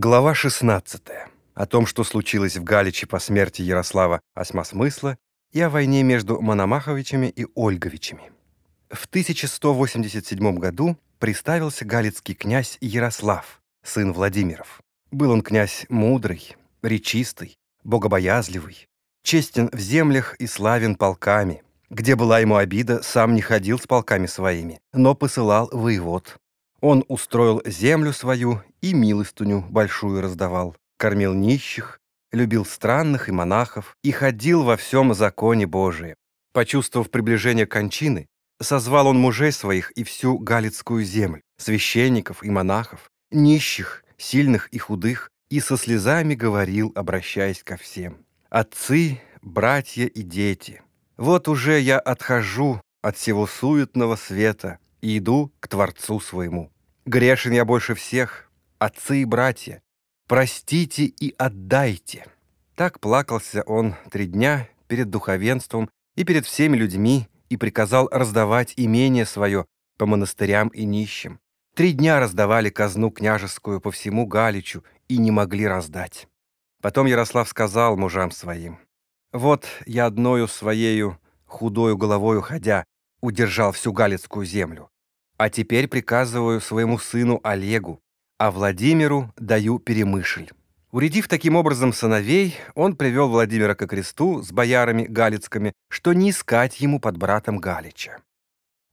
Глава 16. О том, что случилось в Галиче по смерти Ярослава Осьмосмысла и о войне между Мономаховичами и Ольговичами. В 1187 году приставился галицкий князь Ярослав, сын Владимиров. Был он князь мудрый, речистый, богобоязливый, честен в землях и славен полками. Где была ему обида, сам не ходил с полками своими, но посылал воевод. Он устроил землю свою и милостыню большую раздавал, кормил нищих, любил странных и монахов и ходил во всем законе Божием. Почувствовав приближение кончины, созвал он мужей своих и всю Галицкую землю, священников и монахов, нищих, сильных и худых, и со слезами говорил, обращаясь ко всем. «Отцы, братья и дети, вот уже я отхожу от всего суетного света и иду к Творцу своему. Грешен я больше всех, отцы и братья, простите и отдайте». Так плакался он три дня перед духовенством и перед всеми людьми и приказал раздавать имение свое по монастырям и нищим. Три дня раздавали казну княжескую по всему Галичу и не могли раздать. Потом Ярослав сказал мужам своим, «Вот я одною своею худою головою ходя удержал всю Галицкую землю, а теперь приказываю своему сыну Олегу, а Владимиру даю перемышль». Уредив таким образом сыновей, он привел Владимира ко кресту с боярами галицкими, что не искать ему под братом Галича.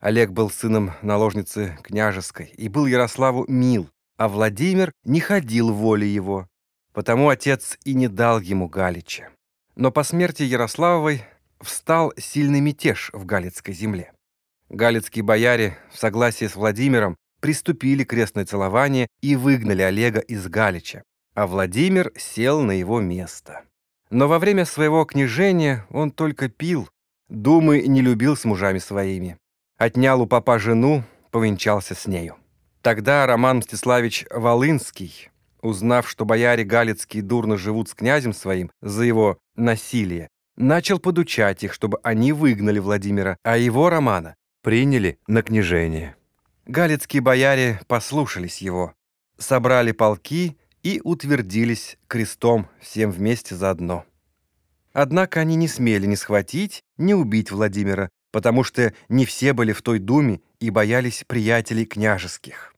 Олег был сыном наложницы княжеской и был Ярославу мил, а Владимир не ходил воле его, потому отец и не дал ему Галича. Но по смерти Ярославовой встал сильный мятеж в Галицкой земле. Галицкие бояре в согласии с Владимиром приступили крестное целование и выгнали Олега из Галича, а Владимир сел на его место. Но во время своего княжения он только пил, думы не любил с мужами своими. Отнял у папа жену, повенчался с нею. Тогда Роман Мстиславич Волынский, узнав, что бояре Галицкие дурно живут с князем своим за его насилие, начал подучать их, чтобы они выгнали Владимира, а его, Романа, приняли на княжение. Галицкие бояре послушались его, собрали полки и утвердились крестом всем вместе заодно. Однако они не смели ни схватить, ни убить Владимира, потому что не все были в той думе и боялись приятелей княжеских.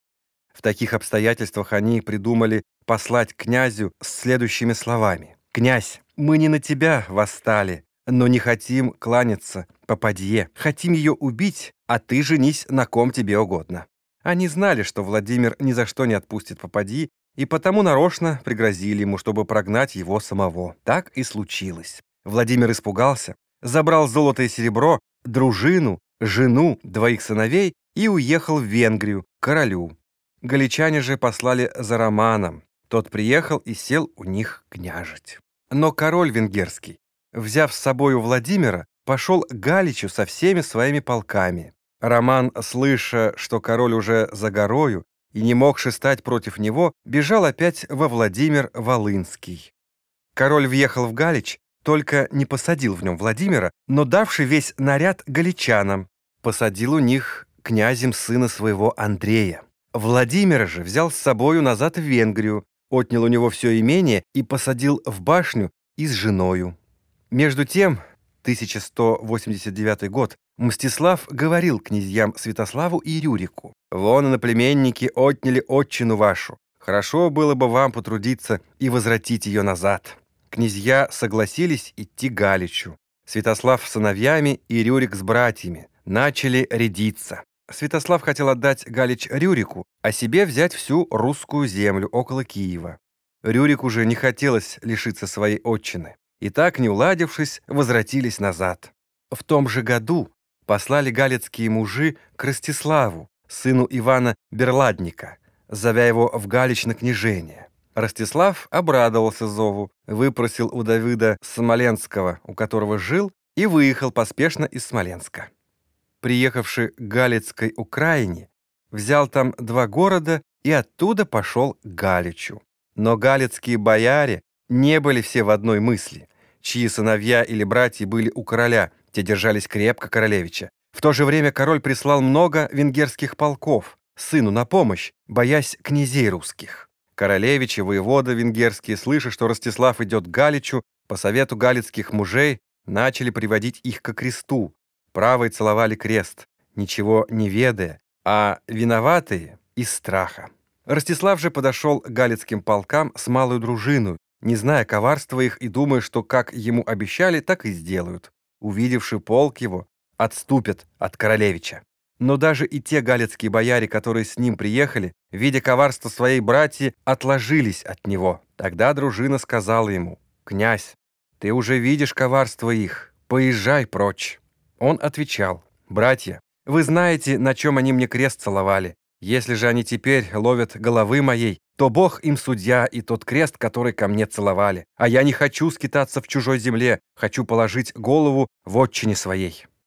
В таких обстоятельствах они придумали послать князю с следующими словами. «Князь, мы не на тебя восстали, но не хотим кланяться попадье. Хотим ее убить, а ты женись на ком тебе угодно». Они знали, что Владимир ни за что не отпустит попадьи и потому нарочно пригрозили ему, чтобы прогнать его самого. Так и случилось. Владимир испугался, забрал золото и серебро, дружину, жену, двоих сыновей и уехал в Венгрию, к королю. Галичане же послали за Романом. Тот приехал и сел у них княжить. Но король венгерский, взяв с собою Владимира, пошел Галичу со всеми своими полками. Роман, слыша, что король уже за горою, и не могши стать против него, бежал опять во Владимир Волынский. Король въехал в Галич, только не посадил в нем Владимира, но давший весь наряд галичанам, посадил у них князем сына своего Андрея. Владимира же взял с собою назад в Венгрию, отнял у него все имение и посадил в башню и с женою. Между тем, 1189 год, Мстислав говорил князьям Святославу и Рюрику, «Вон иноплеменники отняли отчину вашу. Хорошо было бы вам потрудиться и возвратить ее назад». Князья согласились идти Галичу. Святослав с сыновьями и Рюрик с братьями начали рядиться. Святослав хотел отдать Галич Рюрику, а себе взять всю русскую землю около Киева. Рюрику же не хотелось лишиться своей отчины. И так, не уладившись, возвратились назад. В том же году послали галицкие мужи к Ростиславу, сыну Ивана Берладника, зовя его в Галич на княжение. Ростислав обрадовался зову, выпросил у Давыда Смоленского, у которого жил, и выехал поспешно из Смоленска. Приехавший к Галицкой Украине, взял там два города и оттуда пошел к Галичу. Но галицкие бояре не были все в одной мысли, чьи сыновья или братья были у короля, те держались крепко королевича. В то же время король прислал много венгерских полков, сыну на помощь, боясь князей русских. Королевичи, воеводы венгерские, слыша, что Ростислав идет к Галичу, по совету галицких мужей, начали приводить их ко кресту. Правые целовали крест, ничего не ведая, а виноватые — из страха. Ростислав же подошел к галицким полкам с малой дружиной, не зная коварства их и думая, что как ему обещали, так и сделают. Увидевший полк его, отступят от королевича. Но даже и те галицкие бояре, которые с ним приехали, видя коварство своей братьи, отложились от него. Тогда дружина сказала ему, «Князь, ты уже видишь коварство их, поезжай прочь». Он отвечал, «Братья, вы знаете, на чем они мне крест целовали. Если же они теперь ловят головы моей, то Бог им судья и тот крест, который ко мне целовали. А я не хочу скитаться в чужой земле, хочу положить голову в отчине своей».